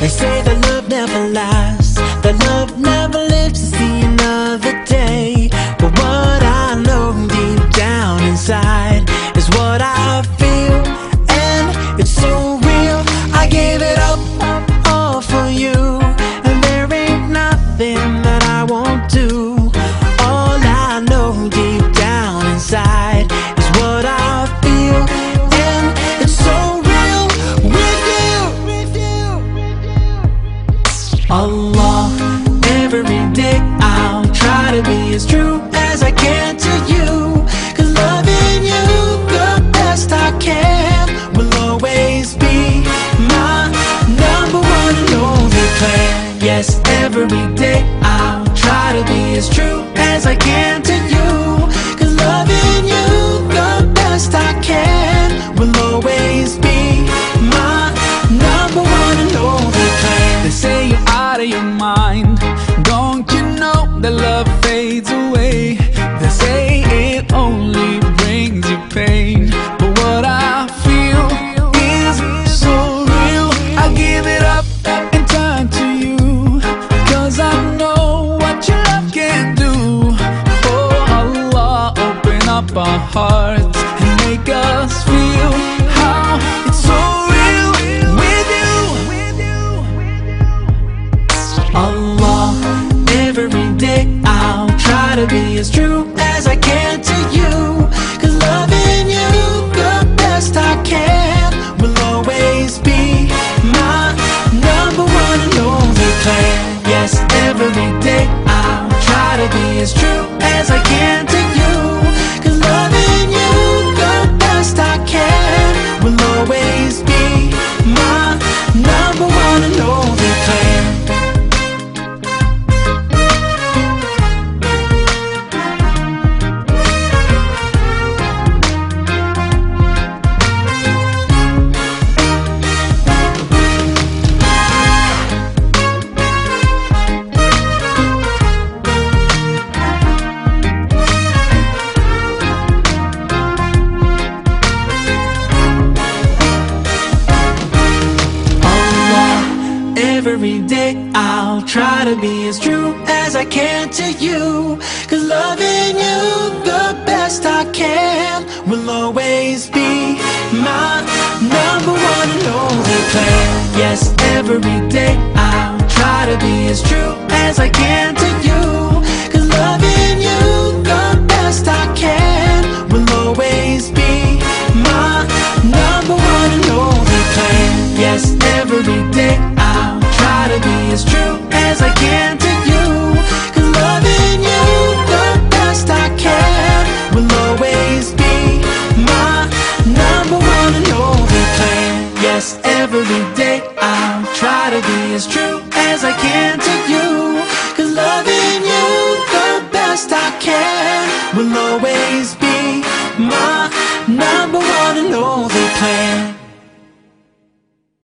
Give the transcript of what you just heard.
They say that love never lies and Yes, every day I'll try to be as true as I can to you. Cause loving you the best I can will always be my number one and only plan. They say you're out of your mind. Don't you know that love fades away? Hearts and make us feel how it's so real with you. Every day I'll try to be as true as I can to you. Cause loving you the best I can will always be my number one only plan. Yes, every day I'll try to be as true as I can every day I'll try to be as true as I can to you. Cause loving you the best I can will always be my number one and only plan. Yes, every day I'll try to be as true as I can to you. Cause loving you the best I can will always be my number one and only plan. Yes, every day be as true as I can to you. Cause loving you the best I can will always be my number one and only plan. Yes, every day I'll try to be as true as I can to you. Cause loving you the best I can will always be my number one and only plan.